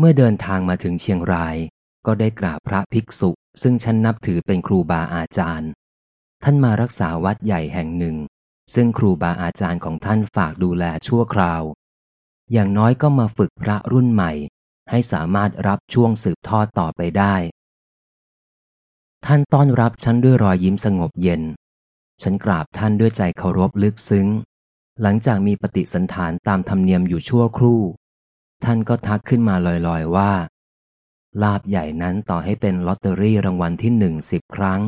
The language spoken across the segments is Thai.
เมื่อเดินทางมาถึงเชียงราย ก็ได้กราบพระภิกษุ ซึ่งฉันนับถือเป็นครูบาอาจารย์ ท่านมารักษาวัดใหญ่แห่งหนึ่ง ซึ่งครูบาอาจารย์ของท่านฝากดูแลชั่วคราว อย่างน้อยก็มาฝึกพระรุ่นใหม่ ให้สามารถรับช่วงสืบทอดต่อไปได้ ท่านต้อนรับฉันด้วยรอยยิ้มสงบเย็น ฉันกราบท่านด้วยใจเคารพลึกซึ้ง หลังจากมีปฏิสันฐานตามธรรมเนียมอยู่ชั่วครู่ ท่านก็ทักขึ้นมาลอยๆว่า ลาบใหญ่นั้นต่อให้เป็นลอตเตอรี่รางวัลที่หนึ่งสิบครั้ง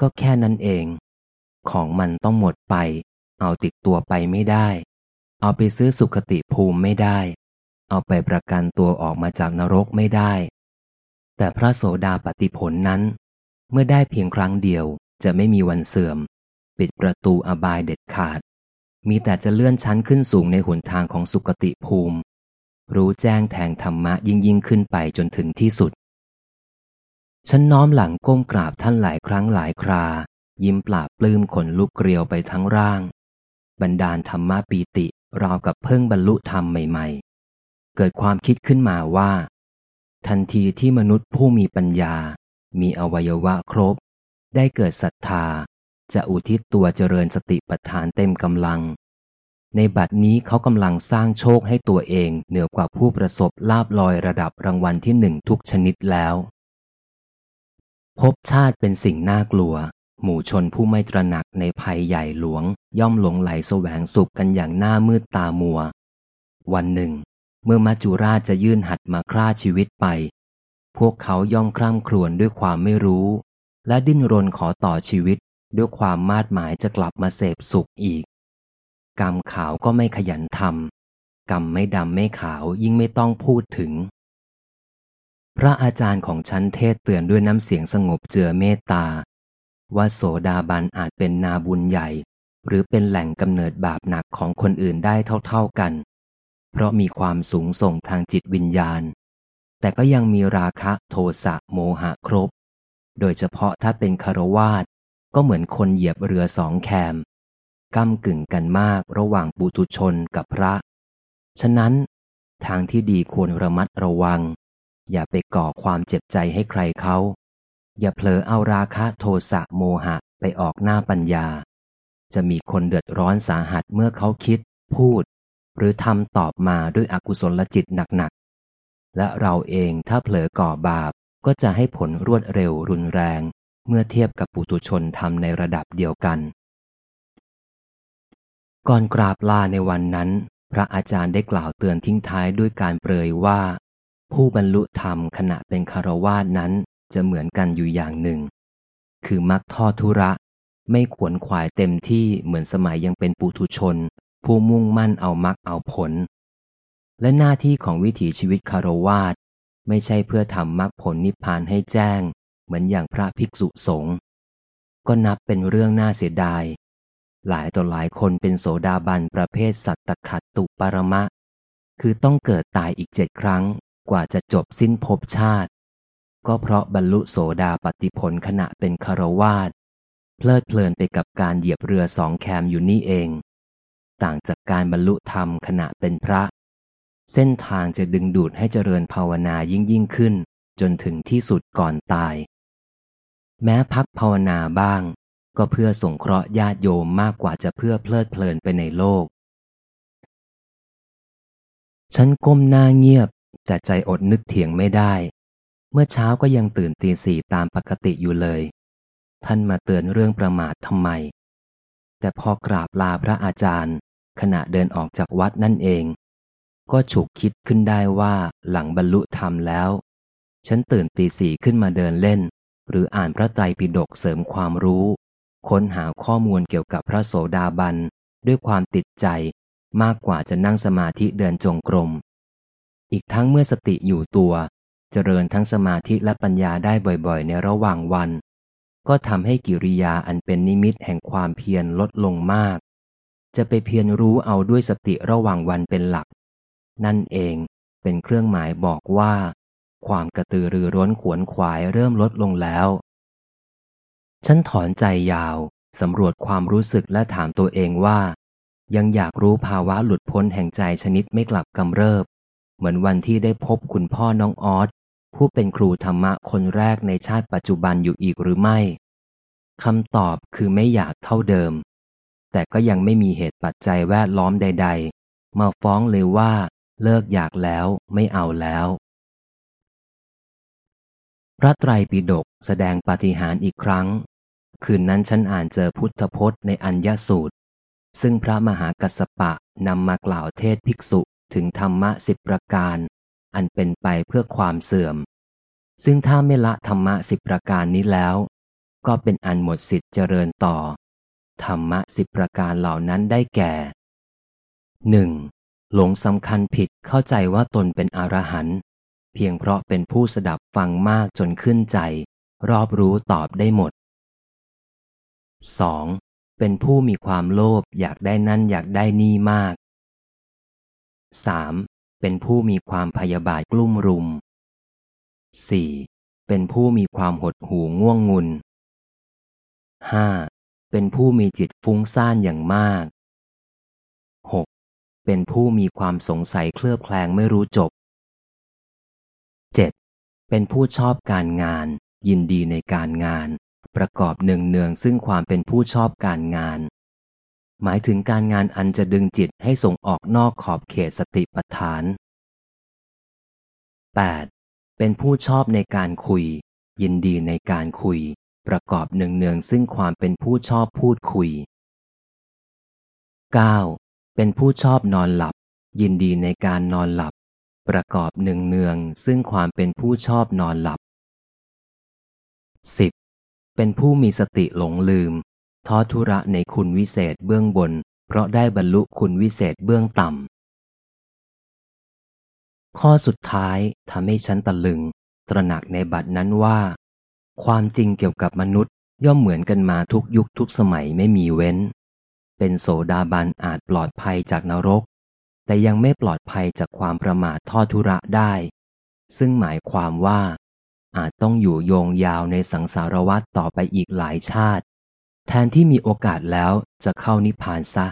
ก็แค่นั้นเอง ของมันต้องหมดไป เอาติดตัวไปไม่ได้ เอาไปซื้อสุขติภูมิไม่ได้ เอาไปประกันตัวออกมาจากนรกไม่ได้ แต่พระโสดาปฏิผลนั้น เมื่อได้เพียงครั้งเดียวจะไม่มีวันเสื่อม ปิดประตูอบายเด็ดขาด มีแต่จะเลื่อนชั้นขึ้นสูงในหนทางของสุขติภูมิ รู้แจ้งแทงธรรมะยิ่งยิ่งขึ้นไปจนถึงที่สุด ฉันน้อมหลังก้มกราบท่านหลายครั้งหลายครา ยิ้มปราบปลื้มขนลุกเกลียวไปทั้งร่าง บรรดาลธรรมะปีติราวกับเพิ่งบรรลุธรรมใหม่ ๆ เกิดความคิดขึ้นมาว่า ทันทีที่มนุษย์ผู้มีปัญญา มีอวัยวะครบ ได้เกิดศรัทธา จะอุทิศตัวเจริญสติปัฏฐานเต็มกำลัง ในบัดนี้เขากำลังสร้างโชคให้ตัวเองเหนือกว่าผู้ประสบลาบลอยระดับรางวัลที่หนึ่งทุกชนิดแล้ว พบชาติเป็นสิ่งน่ากลัว หมู่ชนผู้ไม่ตระหนักในภัยใหญ่หลวง ย่อมหลงไหลแสวงสุขกันอย่างหน้ามืดตามัว วันหนึ่ง เมื่อมัจจุราชจะยื่นหัดมาฆ่าชีวิตไป พวกเขาย่อมคร่ำครวญด้วยความไม่รู้ และดิ้นรนขอต่อชีวิตด้วยความมาดหมายจะกลับมาเสพสุขอีก กรรมขาวก็ไม่ขยันทำกรรมไม่ดำไม่ขาวยิ่งไม่ต้องพูดถึง พระอาจารย์ของฉันเทศเตือนด้วยน้ำเสียงสงบเจือเมตตา ว่าโสดาบันอาจเป็นนาบุญใหญ่ หรือเป็นแหล่งกำเนิดบาปหนักของคนอื่นได้เท่า ๆกัน เพราะมีความสูงส่งทางจิตวิญญาณ แต่ก็ยังมีราคะโทสะโมหะครบ โดยเฉพาะถ้าเป็นคารวาสก็เหมือนคนเหยียบเรือสองแคม ก้ากึ่งกันมากระหว่างปุถุชนกับพระ ฉะนั้น ทางที่ดีควรระมัดระวัง อย่าไปก่อความเจ็บใจให้ใครเขา อย่าเผลอเอาราคะโทสะโมหะไปออกหน้าปัญญา จะมีคนเดือดร้อนสาหัสเมื่อเขาคิด พูด หรือทำตอบมาด้วยอกุศลจิตหนักๆ และเราเองถ้าเผลอก่อบาปก็จะให้ผลรวดเร็วรุนแรง เมื่อเทียบกับปุตุชนทำในระดับเดียวกัน ก่อนกราบลาในวันนั้น พระอาจารย์ได้กล่าวเตือนทิ้งท้ายด้วยการเปรยว่า ผู้บรรลุธรรมขณะเป็นคารวาสนั้นจะเหมือนกันอยู่อย่างหนึ่ง คือมักทอดทุระ ไม่ขวนขวายเต็มที่เหมือนสมัยยังเป็นปุถุชน ผู้มุ่งมั่นเอามักเอาผล และหน้าที่ของวิถีชีวิตคารวาสไม่ใช่เพื่อทำมรรคผลนิพพานให้แจ้ง เหมือนอย่างพระภิกษุสงฆ์ก็นับเป็นเรื่องน่าเสียดาย หลายต่อหลายคนเป็นโสดาบันประเภทสัตตขัดตุปรมะ คือต้องเกิดตายอีกเจ็ดครั้งกว่าจะจบสิ้นภพชาติ ก็เพราะบรรลุโสดาปฏิผลขณะเป็นคารวาสเพลิดเพลินไปกับการเหยียบเรือสองแคมอยู่นี่เอง ต่างจากการบรรลุธรรมขณะเป็นพระ เส้นทางจะดึงดูดให้เจริญภาวนายิ่งยิ่งขึ้น จนถึงที่สุดก่อนตาย แม้พักภาวนาบ้าง ก็เพื่อสงเคราะห์ญาติโยมมากกว่าจะเพื่อเพลิดเพลินไปในโลก ฉันก้มหน้าเงียบ แต่ใจอดนึกเถียงไม่ได้ เมื่อเช้าก็ยังตื่นตีสี่ตามปกติอยู่เลย ท่านมาเตือนเรื่องประมาททำไม แต่พอกราบลาพระอาจารย์ ขณะเดินออกจากวัดนั่นเอง ก็ฉุกคิดขึ้นได้ว่าหลังบรรลุธรรมแล้ว ฉันตื่นตีสี่ขึ้นมาเดินเล่นหรืออ่านพระไตรปิฎกเสริมความรู้ ค้นหาข้อมูลเกี่ยวกับพระโสดาบันด้วยความติดใจมากกว่าจะนั่งสมาธิเดินจงกรม อีกทั้งเมื่อสติอยู่ตัว เจริญทั้งสมาธิและปัญญาได้บ่อยๆ ในระหว่างวัน ก็ทำให้กิริยาอันเป็นนิมิตแห่งความเพียรลดลงมาก จะไปเพียรรู้เอาด้วยสติระหว่างวันเป็นหลัก นั่นเองเป็นเครื่องหมายบอกว่า ความกระตือรือร้นขวนขวายเริ่มลดลงแล้ว ฉันถอนใจยาว สำรวจความรู้สึกและถามตัวเองว่า ยังอยากรู้ภาวะหลุดพ้นแห่งใจชนิดไม่กลับกำเริบ เหมือนวันที่ได้พบคุณพ่อน้องออสผู้เป็นครูธรรมะคนแรกในชาติปัจจุบันอยู่อีกหรือไม่คำตอบคือไม่อยากเท่าเดิม แต่ก็ยังไม่มีเหตุปัจจัยแวดล้อมใด ๆ มาฟ้องเลยว่า เลิกอยากแล้วไม่เอาแล้ว พระไตรปิฎกแสดงปาฏิหาริย์อีกครั้ง คืนนั้นฉันอ่านเจอพุทธพจน์ในอัญญสูตร ซึ่งพระมหากัสสปะนำมากล่าวเทศภิกษุถึงธรรมะสิบประการ อันเป็นไปเพื่อความเสื่อม ซึ่งถ้าไม่ละธรรมะสิบประการนี้แล้ว ก็เป็นอันหมดสิทธิ์เจริญต่อ ธรรมะสิบประการเหล่านั้นได้แก่หนึ่งหลงสำคัญผิดเข้าใจว่าตนเป็นอรหันต์เพียงเพราะเป็นผู้สดับฟังมากจนขึ้นใจ รอบรู้ตอบได้หมด 2. เป็นผู้มีความโลภอยากได้นั่นอยากได้นี่มาก 3. เป็นผู้มีความพยาบาทกลุ่มรุม 4. เป็นผู้มีความหดหู่ง่วงงุน 5. เป็นผู้มีจิตฟุ้งซ่านอย่างมาก 6. เป็นผู้มีความสงสัยเคลือบแคลงไม่รู้จบ 7. เป็นผู้ชอบการงาน ยินดีในการงาน ประกอบเนืองเนืองซึ่งความเป็นผู้ชอบการงาน หมายถึงการงานอันจะดึงจิตให้ส่งออกนอกขอบเขตสติปัฏฐาน 8. เป็นผู้ชอบในการคุย ยินดีในการคุย ประกอบเนืองเนืองซึ่งความเป็นผู้ชอบพูดคุย 9. เป็นผู้ชอบนอนหลับ ยินดีในการนอนหลับ ประกอบเนืองเนืองซึ่งความเป็นผู้ชอบนอนหลับ 10. เป็นผู้มีสติหลงลืมท้อทุระในคุณวิเศษเบื้องบน เพราะได้บรรลุคุณวิเศษเบื้องต่ำ ข้อสุดท้ายทำให้ฉันตะลึง ตระหนักในบัดนั้นว่า ความจริงเกี่ยวกับมนุษย์ย่อมเหมือนกันมาทุกยุคทุกสมัยไม่มีเว้น เป็นโสดาบันอาจปลอดภัยจากนรก แต่ยังไม่ปลอดภัยจากความประมาททอดทุระได้ ซึ่งหมายความว่า อาจต้องอยู่โยงยาวในสังสารวัฏต่อไปอีกหลายชาติ แทนที่มีโอกาสแล้วจะเข้านิพพานซะ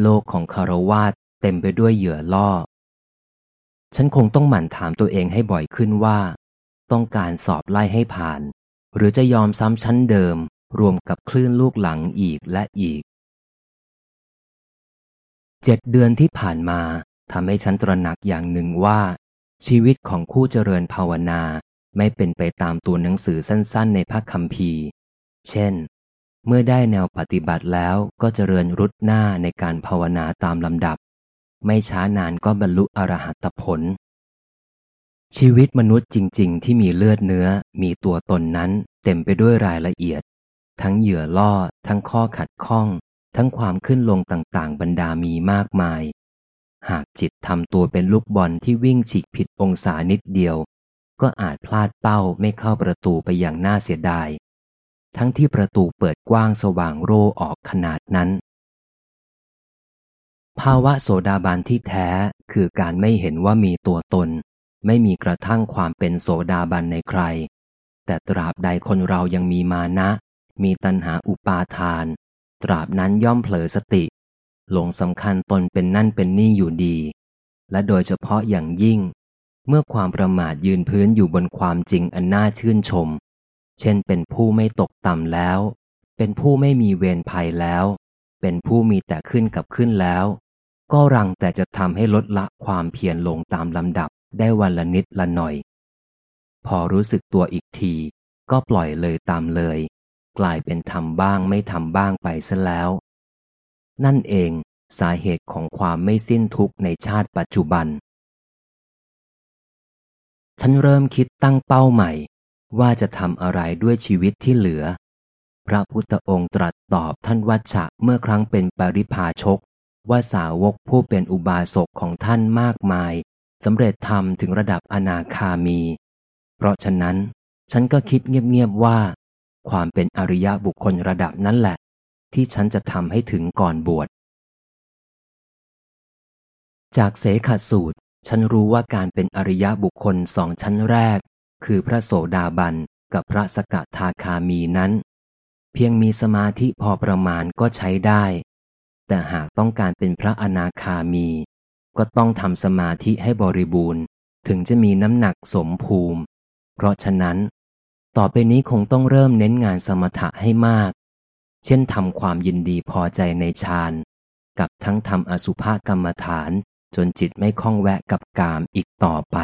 โลกของคารวาสเต็มไปด้วยเหยื่อล่อ ฉันคงต้องหมั่นถามตัวเองให้บ่อยขึ้นว่า ต้องการสอบไล่ให้ผ่าน หรือจะยอมซ้ำชั้นเดิม รวมกับคลื่นลูกหลังอีกและอีกเจ็ดเดือนที่ผ่านมาทำให้ฉันตระหนักอย่างหนึ่งว่า ชีวิตของคู่เจริญภาวนา ไม่เป็นไปตามตัวหนังสือสั้นๆ ในพระคัมภีร์เช่น เมื่อได้แนวปฏิบัติแล้วก็เจริญรุดหน้าในการภาวนาตามลำดับ ไม่ช้านานก็บรรลุอรหัตผล ชีวิตมนุษย์จริง ๆ ที่มีเลือดเนื้อ มีตัวตนนั้น เต็มไปด้วยรายละเอียด ทั้งเหยื่อล่อ ทั้งข้อขัดข้อง ทั้งความขึ้นลงต่างๆ บรรดามีมากมาย หากจิตทำตัวเป็นลูกบอลที่วิ่งฉีกผิดองศานิดเดียว ก็อาจพลาดเป้าไม่เข้าประตูไปอย่างน่าเสียดาย ทั้งที่ประตูเปิดกว้างสว่างโร่ออกขนาดนั้น ภาวะโสดาบันที่แท้คือการไม่เห็นว่ามีตัวตน ไม่มีกระทั่งความเป็นโสดาบันในใคร แต่ตราบใดคนเรายังมีมานะ มีตัณหาอุปาทาน ตราบนั้นย่อมเผลอสติหลงสำคัญตนเป็นนั่นเป็นนี่อยู่ดี และโดยเฉพาะอย่างยิ่ง เมื่อความประมาทยืนพื้นอยู่บนความจริงอันน่าชื่นชม เช่นเป็นผู้ไม่ตกต่ำแล้ว เป็นผู้ไม่มีเวรภัยแล้ว เป็นผู้มีแต่ขึ้นกับขึ้นแล้ว ก็รังแต่จะทำให้ลดละความเพียรลงตามลำดับได้วันละนิดละหน่อย พอรู้สึกตัวอีกที ก็ปล่อยเลยตามเลย กลายเป็นทำบ้างไม่ทำบ้างไปซะแล้ว นั่นเองสาเหตุของความไม่สิ้นทุกข์ในชาติปัจจุบัน ฉันเริ่มคิดตั้งเป้าใหม่ ว่าจะทำอะไรด้วยชีวิตที่เหลือ พระพุทธองค์ตรัสตอบท่านวัชชะเมื่อครั้งเป็นปริพาชก ว่าสาวกผู้เป็นอุบาสกของท่านมากมายสำเร็จธรรมถึงระดับอนาคามี เพราะฉะนั้น ฉันก็คิดเงียบๆว่า ความเป็นอริยบุคคลระดับนั้นแหละ ที่ฉันจะทำให้ถึงก่อนบวชจากเสขสูตร ฉันรู้ว่าการเป็นอริยบุคคลสองชั้นแรก คือพระโสดาบันกับพระสกทาคามีนั้น เพียงมีสมาธิพอประมาณก็ใช้ได้ แต่หากต้องการเป็นพระอนาคามี ก็ต้องทำสมาธิให้บริบูรณ์ ถึงจะมีน้ำหนักสมภูมิ เพราะฉะนั้น ต่อไปนี้คงต้องเริ่มเน้นงานสมถะให้มาก เช่นทำความยินดีพอใจในฌานกับทั้งทำอสุภกรรมฐาน จนจิตไม่คล้องแวะกับกามอีกต่อไป